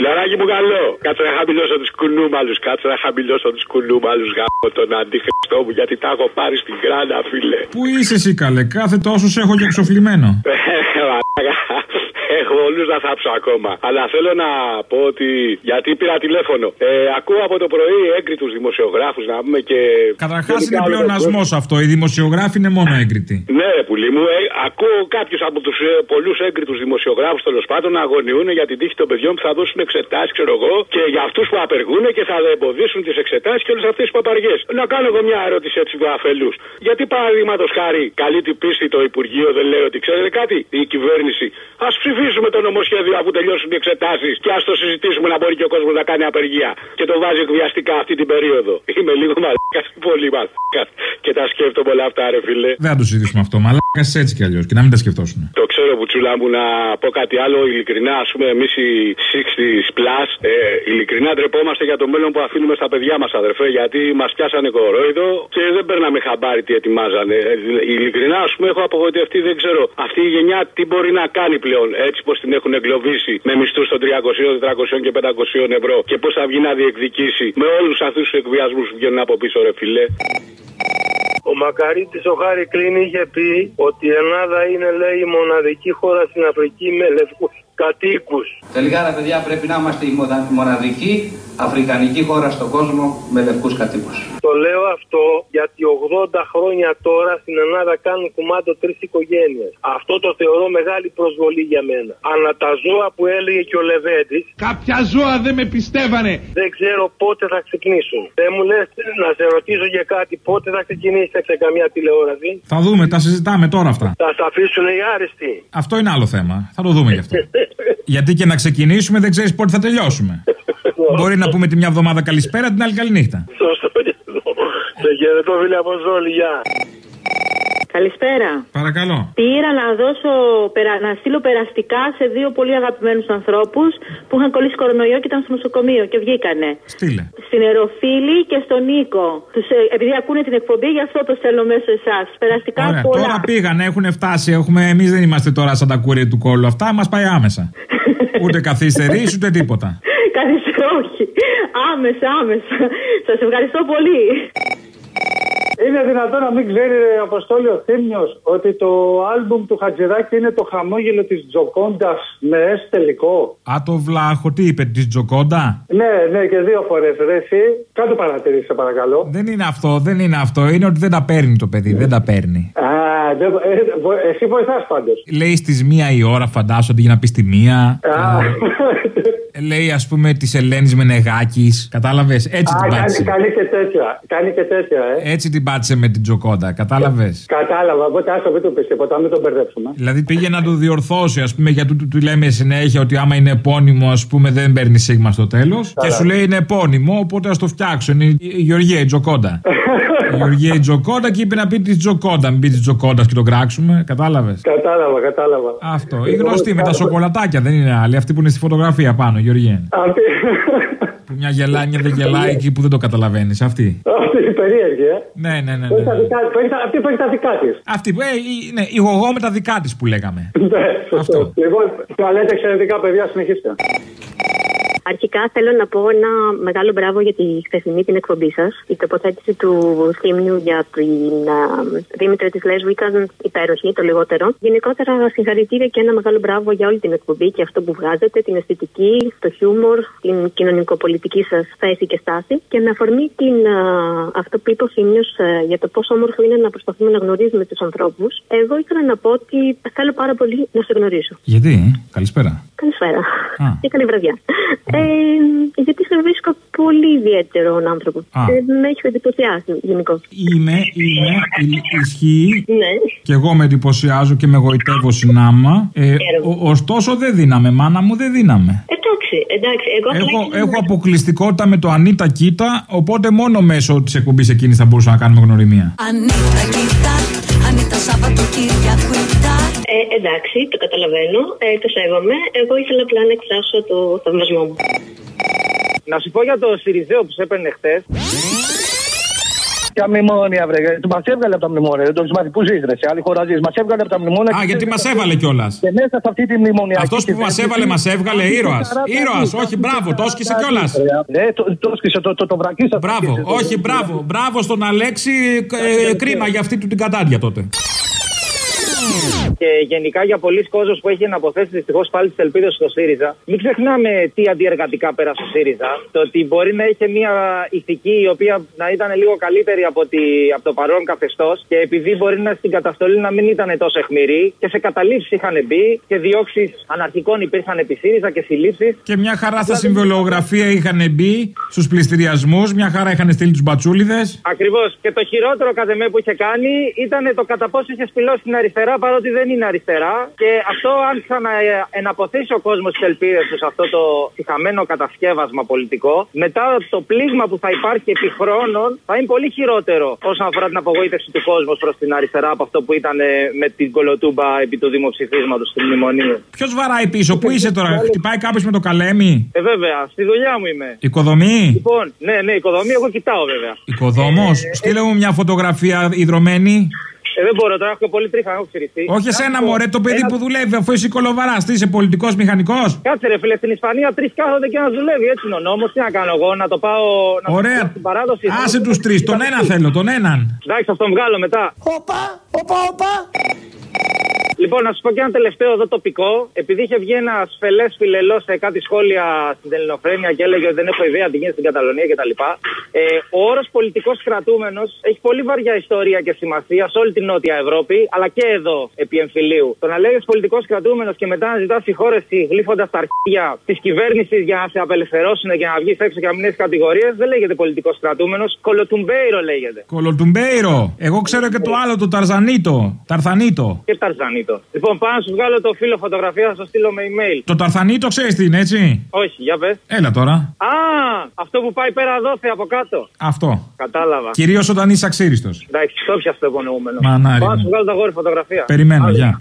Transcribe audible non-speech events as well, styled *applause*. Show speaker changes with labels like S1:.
S1: Φιλαράκι μου καλό. Κάτσε να χαμηλώσω τους κουνούμαλους. Κάτσε να χαμηλώσω τους κουνούμαλους γάμο τον αντίχριστό μου γιατί τα έχω πάρει στην κράνα, φίλε.
S2: Πού είσαι εσύ καλέ, κάθε τόσο σε έχω για ξοφλημένο.
S1: Έχω όλους να θάψω ακόμα. Αλλά θέλω να πω ότι. Γιατί πήρα τηλέφωνο. Ε, ακούω από το πρωί έγκριτους δημοσιογράφους να πούμε και.
S2: Καταρχάς είναι πλεονασμός αυτό. Οι δημοσιογράφοι είναι μόνο έγκριτοι.
S1: Ναι, ρε πουλί μου. Ε, ακούω κάποιους από τους ε, πολλούς έγκριτους δημοσιογράφους τέλος πάντων να αγωνιούν για την τύχη των παιδιών που θα δώσουν εξετάσεις, ξέρω εγώ, και για αυτούς που απεργούν και θα εμποδίσουν τις εξετάσεις και όλες αυτές τις παπαριές. Να κάνω εγώ μια ερώτηση έτσι του αφελούς. Γιατί παραδείγματος χάρη καλή την πίστη το Υπουργείο δεν λέει ότι ξέρετε κάτι, η κυβέρνηση. Α ψηφίσουμε το νομοσχέδιο αφού τελειώσουν οι εξετάσεις και ας το συζητήσουμε να μπορεί και ο κόσμος να κάνει απεργία. Και το βάζει εκβιαστικά αυτή την περίοδο. Είμαι λίγο μαλάκας, πολύ μαλάκας. Και τα σκέφτομαι όλα αυτά, ρε φίλε.
S2: Δεν θα το συζητήσουμε αυτό. Μαλάκας έτσι κι αλλιώς και να μην τα σκεφτώσουν.
S1: Το ξέρω, Μπουτσούλα μου, να πω κάτι άλλο. Ειλικρινά, ας πούμε, εμείς οι 60s plus, ε, ειλικρινά ντρεπόμαστε για το μέλλον που αφήνουμε στα παιδιά μας, αδερφέ, γιατί μας πιάσανε κορόιδο και δεν παίρναμε χαμπάρι τι ετοιμάζανε. Ε, ειλικρινά, ας πούμε, έχω απογοητευτεί, δεν ξέρω αυτή η γενιά τι μπορεί να κάνει πλέον, έτσι πως την έχουν εγκλωβίσει με μισθούς των 300, 400 και 500 ευρώ και πώς θα βγει να διεκδικήσει με όλους αυτούς τους εκβιασμούς που βγαίνουν από πίσω, ρε φιλέ.
S3: Ο Μακαρίτης ο Χάρη Κλίν είχε πει ότι η Ελλάδα είναι λέει η μοναδική χώρα στην Αφρική με λευκούς κατοίκους.
S4: Τελικά ρε παιδιά πρέπει να είμαστε η μοναδική αφρικανική χώρα στον κόσμο με λευκούς κατοίκους.
S3: Το λέω αυτό γιατί 80 χρόνια τώρα στην Ελλάδα κάνουν κουμάντο τρεις οικογένειες. Αυτό το θεωρώ μεγάλη προσβολή για μένα. Αλλά τα ζώα που έλεγε και ο Λεβέντης.
S5: Κάποια ζώα δεν με πιστεύανε.
S3: Δεν ξέρω πότε θα ξεκινήσουν. Δεν μου λες να σε ρωτήσω για κάτι, πότε θα ξεκινήσετε σε καμιά τηλεόραση;
S2: Θα δούμε, τα συζητάμε τώρα αυτά.
S3: Θα σα αφήσουν οι άριστοι.
S2: Αυτό είναι άλλο θέμα. Θα το δούμε γι' αυτό. *laughs* Γιατί και να ξεκινήσουμε δεν ξέρεις πότε θα τελειώσουμε. Μπορεί να πούμε τη μια εβδομάδα καλησπέρα, την άλλη καληνύχτα.
S3: Σωστό και αυτό. Σε χαιρετώ, φίλε από Ζόλη, γεια.
S6: Καλησπέρα.
S2: Παρακαλώ.
S6: Πήρα να δώσω, περα- να στείλω περαστικά σε δύο πολύ αγαπημένους ανθρώπους που είχαν κολλήσει κορονοϊό και ήταν στο νοσοκομείο και βγήκανε.
S2: Στείλε.
S6: Στην Εροφίλη και στον Νίκο. Τους, ε, επειδή ακούνε την εκπομπή, γι' αυτό το στέλνω μέσω εσάς. Περαστικά
S2: Ωραία.
S6: πολλά.
S2: Τώρα πήγανε, έχουν φτάσει. Έχουμε, εμείς δεν είμαστε τώρα σαν τα κούρια του κόλλου. Αυτά μας πάει άμεσα. *laughs* ούτε καθυστερήσει ούτε τίποτα.
S6: Καθίστε, όχι. Άμεσα, άμεσα. Σας ευχαριστώ πολύ.
S7: Είναι δυνατόν να μην ξέρει, ρε, Αποστόλη ο Θήμιος, ότι το άλμπουμ του Χατζηδάκη είναι το χαμόγελο της Τζοκόντας με S τελικό;
S2: Α, το βλάχο, τι είπε, της Τζοκόντα;
S7: Ναι, ναι, και δύο φορές, ρε, εσύ. Κάτω παρατηρήσει, σε παρακαλώ.
S2: Δεν είναι αυτό, δεν είναι αυτό. Είναι ότι δεν τα παίρνει το παιδί, δεν τα παίρνει.
S7: Α, δεν, ε, βο- εσύ βοηθάς πάντως.
S2: Λέει στις μία η ώρα, φαντάζομαι, για να πεις στη μία.
S7: Α,
S2: Ε, Λέει, ας πούμε, της Ελένης Μενεγάκης. Κατάλαβες, έτσι
S7: Α,
S2: την
S7: κάνει,
S2: πάτησε.
S7: κάνει και τέτοια. Κάνει και τέτοια, ε.
S2: Έτσι την πάτησε με την Τζοκόντα, κατάλαβες;
S7: Κατάλαβα, οπότε άσο μην το πεις τίποτα, μην τον μπερδέψουμε.
S2: Δηλαδή πήγε να το διορθώσει, ας πούμε, γιατί του, του λέμε συνέχεια ότι άμα είναι επώνυμο, ας πούμε, δεν παίρνει σίγμα στο τέλος. Και σου λέει είναι επώνυμο, οπότε ας το φτιάξω. Είναι η η Γεωργία η Τζοκόντα. *laughs* η Γεωργία η Τζοκόντα και είπε να πει τη Τζοκόντα. Μην πει της Τζοκόντας και τον κράξουμε. Κατάλαβες;
S7: Κατάλαβα, κατάλαβα.
S2: Αυτό. Η γνωστή με τα σοκολατάκια δεν είναι άλλη. Αυτή που είναι στη φωτογραφία πάνω, Γεωργία.
S7: Αυτή,
S2: Που μια γελάει, μια δεν γελάει εκεί που δεν το καταλαβαίνεις. Αυτή.
S7: αυτή είναι περίεργη, ε.
S2: Ναι, ναι, ναι.
S7: Που έχει
S2: ναι.
S7: τα δικά- που έχει τα- Αυτή που έχει τα δικά της.
S2: Αυτή που. Ε, η- ναι, η γογό με τα δικά της που λέγαμε.
S7: Ναι, σωστό.
S2: Αυτό.
S7: Λοιπόν, τουαλέτα εξαιρετικά, παιδιά, συνεχίστε.
S8: Αρχικά θέλω να πω ένα μεγάλο μπράβο για τη χθεσινή την εκπομπή σας. Η τοποθέτηση του Θήμιου για την α, Δήμητρα της Λέσβου ήταν υπέροχη, το λιγότερο. Γενικότερα, συγχαρητήρια και ένα μεγάλο μπράβο για όλη την εκπομπή και αυτό που βγάζετε, την αισθητική, το χιούμορ, την κοινωνικοπολιτική σας θέση και στάση. Και με αφορμή την, α, αυτό που είπε ο Θήμιο για το πόσο όμορφο είναι να προσπαθούμε να γνωρίζουμε τους ανθρώπους, εγώ ήθελα να πω ότι θέλω πάρα πολύ να σε γνωρίσω.
S2: Γιατί, ε; καλησπέρα.
S8: Καλησπέρα.
S2: Α.
S8: Και καλή βραδιά. Ε, γιατί σε βρίσκω πολύ ιδιαίτερο άνθρωπος.
S2: Α.
S8: Ε, με έχει εντυπωσιάσει γενικώ.
S2: Είμαι, είμαι, ι- ισχύει.
S8: Ναι.
S2: Και εγώ με εντυπωσιάζω και με γοητεύω συνάμα. Ε, ο- ωστόσο δεν δίναμε, μάνα μου δεν δίναμε.
S8: Εντάξει, εντάξει. Εγώ,
S2: Έχω,
S8: τουλάχιστον-
S2: έχω αποκλειστικότητα με το Ανίτα Κίτα, οπότε μόνο μέσω της εκπομπής εκείνης θα μπορούσα να κάνουμε γνωριμία.
S9: Ανίτα κοίτα, Ανίτα Σαββατοκύριακουίτα
S8: Ε, εντάξει, το καταλαβαίνω. Ε, το σέβομαι. Εγώ ήθελα απλά να εκφράσω το θαυμασμό μου.
S7: Να σου πω για το Σιριζέο που σε έπαιρνε χθες.
S10: Ποια μνημόνια, βρε. Του μας έβγαλε από τα μνημόνια. Δεν το ξέρει που ζεις, ρε. Σε άλλη χώρα ζεις. Μας έβγαλε από τα μνημόνια.
S2: Α, γιατί μας έβαλε κιόλας.
S10: Και μέσα σε αυτή τη μνημονία.
S2: Αυτός που μας έβαλε, μας έβγαλε ήρωας. Ήρωας, όχι, μπράβο, το έσκησε κιόλας.
S10: Ναι, το, το έσκησε, το, το, το βρακίσα.
S2: Μπράβο, όχι, μπράβο. Μπράβο στον Αλέξη. ε, κρίμα για αυτή του την κατάντια τότε.
S11: Και γενικά για πολλοί κόσμου που έχει να αποθέσει δυστυχώς πάλι τις ελπίδες στο ΣΥΡΙΖΑ, μην ξεχνάμε τι αντιεργατικά πέρασε ο ΣΥΡΙΖΑ. Το ότι μπορεί να είχε μια ηθική η οποία να ήταν λίγο καλύτερη από, τη, από το παρόν καθεστώς και επειδή μπορεί να στην καταστολή να μην ήταν τόσο αιχμηρή και σε καταλήψεις είχαν μπει και διώξεις αναρχικών υπήρχαν επί ΣΥΡΙΖΑ και συλλήψεις.
S2: Και μια χαρά στα συμβολογραφία είχαν μπει στους πληστηριασμούς, μια χαρά είχαν στείλει τους μπατσούλιδες.
S11: Ακριβώς. Και το χειρότερο κατά με που είχε κάνει ήταν το κατά πόσο είχε σπηλώσει την αριστερά παρότι δεν είναι αριστερά. Και αυτό άρχισε να ε, εναποθήσει ο κόσμος τις ελπίδες τους σε αυτό το συχαμένο κατασκεύασμα πολιτικό. Μετά το πλήγμα που θα υπάρχει επί χρόνων θα είναι πολύ χειρότερο όσον αφορά την απογοήτευση του κόσμου προς την αριστερά από αυτό που ήταν ε, με την κολοτούμπα επί του δημοψηφίσματος του μνημονίου.
S2: Ποιος βαράει πίσω, πού είσαι τώρα, χτυπάει κάποιος με το καλέμι;
S11: Ε, βέβαια, στη δουλειά μου είμαι.
S2: Οικοδομή;
S11: Λοιπόν, ναι, ναι, οικοδομή, εγώ κοιτάω βέβαια.
S2: Οικοδόμος; Στείλε μου μια φωτογραφία υδρωμένη.
S11: Ε, δεν μπορώ τώρα, έχω πολύ τρίχα, έχω ξυριστεί.
S2: Όχι εσένα, μωρέ, το παιδί
S11: Ένα-
S2: που δουλεύει, αφού είσαι κολοβαράς. Τι είσαι πολιτικός μηχανικός;
S11: Κάτσε ρε φίλε, στην Ισπανία τρεις κάθονται και ένας δουλεύει. Έτσι είναι ο νόμος. Τι να κάνω εγώ, να το πάω. Να το πάω
S2: Ωραία.
S11: στην παράδοση.
S2: Άσε τους τρεις, τον έναν θέλω, τον έναν.
S11: Εντάξει, θα τον βγάλω μετά.
S9: Οπα, οπα, οπα.
S11: Λοιπόν, να σα πω και ένα τελευταίο εδώ τοπικό. Επειδή είχε βγει ένα φελέ φιλελό σε κάτι σχόλια στην Ελληνοφρένεια και έλεγε ότι δεν έχω ιδέα τι γίνεται στην Καταλωνία κτλ. Ε, ο όρος πολιτικός κρατούμενος έχει πολύ βαριά ιστορία και σημασία σε όλη την Νότια Ευρώπη, αλλά και εδώ επί εμφυλίου. Το να λέγεις πολιτικός κρατούμενος και μετά να ζητάς συγχώρεση γλύφοντας τα αρχεία της κυβέρνησης για να σε απελευθερώσουν και να βγεις έξω και να μην έχει κατηγορίες, δεν λέγεται πολιτικός κρατούμενος. Κολοτουμπέιρο λέγεται.
S2: Κολοτουμπέιρο. Εγώ ξέρω και το άλλο, το Ταρζανίτο. Ταρθανίτο.
S11: Και Ταρζανίτο. Λοιπόν, πάω να σου βγάλω το φύλλο φωτογραφία, θα σου στείλω με email.
S2: Το Ταρθανίτο ξέρεις τι είναι, έτσι;
S11: Όχι, για πες.
S2: Έλα τώρα.
S11: Α, αυτό που πάει πέρα δόθε από κάτω.
S2: Αυτό.
S11: Κατάλαβα.
S2: Κυρίως όταν είσαι αξίριστος.
S11: Εντάξει, το πιάσε το υπονοούμενο.
S2: Μανάρι
S11: Πάω να
S2: μου.
S11: σου βγάλω τα γόρι φωτογραφία.
S2: Περιμένω,
S11: Άντε.
S2: γεια.